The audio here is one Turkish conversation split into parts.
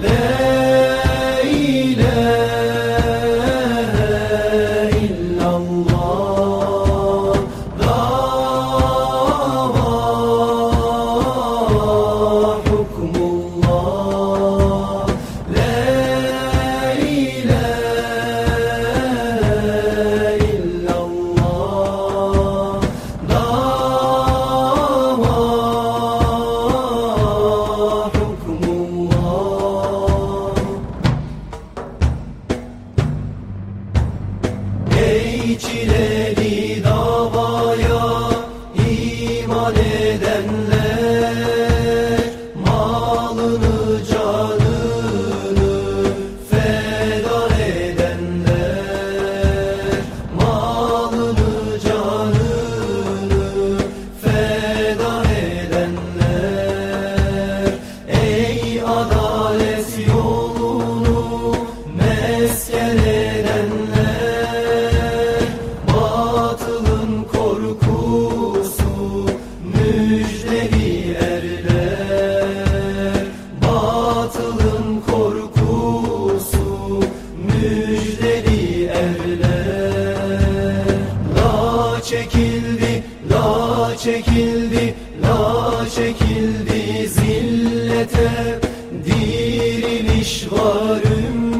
Let çileli davaya iman edenler. çekildi, la çekildi, la çekildi zillete diriliş var ümmete.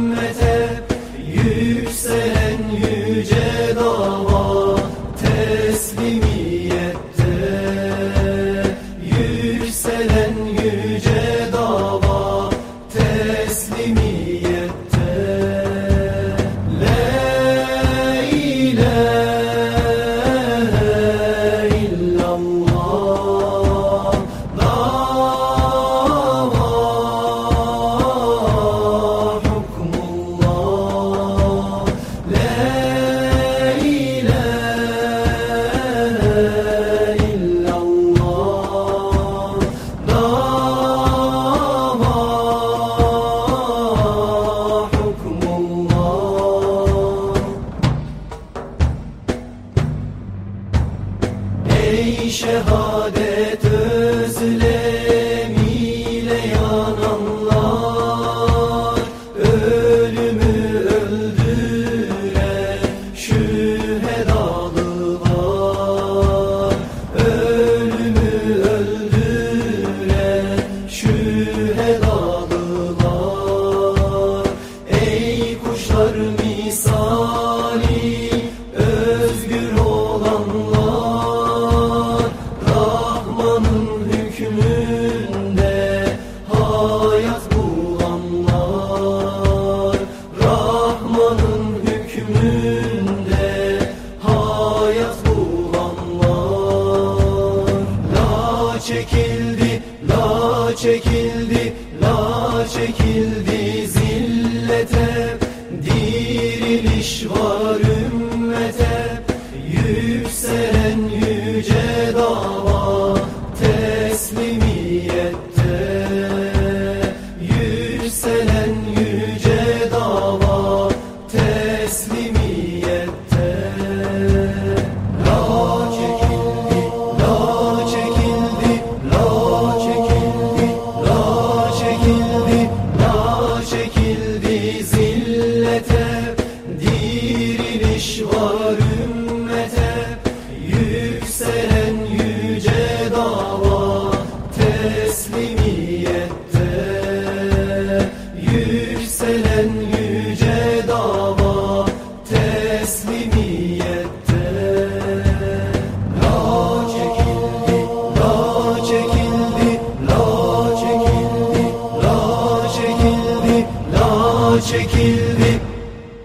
Ey şehadet özlemiyle yananlar çekildi. çekil